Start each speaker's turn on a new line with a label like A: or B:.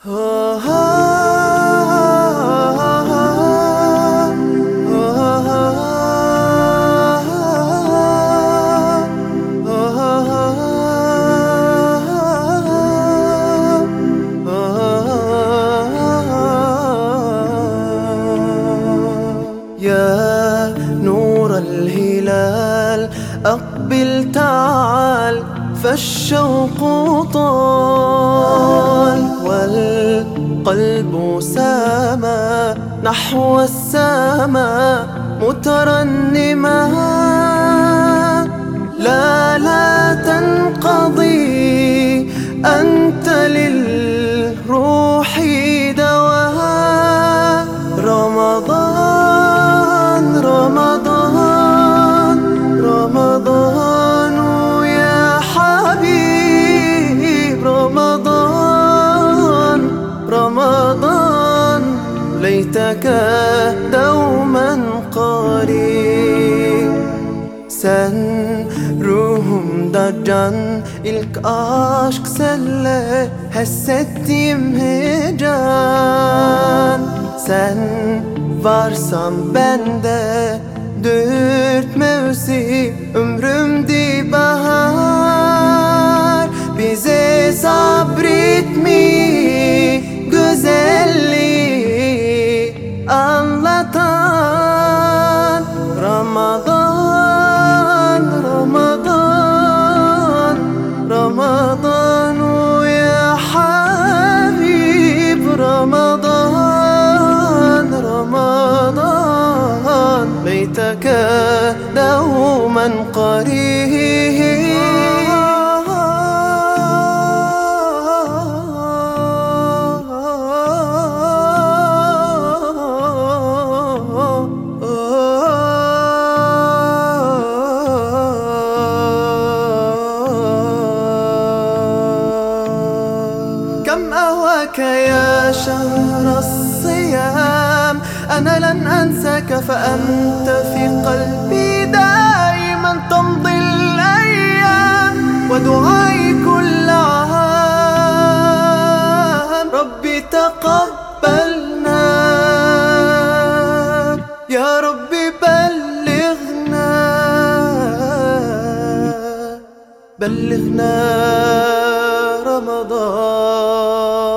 A: يا نور الهلال أقبل تعال فالشوق طال. والقلب سما نحو السماء مترنما. ليتك دوما قريب Sen ruhumda ilk aşk senle Hissettiğim heyecan Sen varsan bende Dört mevsim ömrümdi bahar Bize sabretmi güzelliği ليتك دوما قريب كم أهواك يا شهر الصيام أنا لن أنساك فأنت في قلبي دائما تمضي الأيام ودعائي كل عام ربي تقبلنا. يا ربي بلغنا. بلغنا رمضان.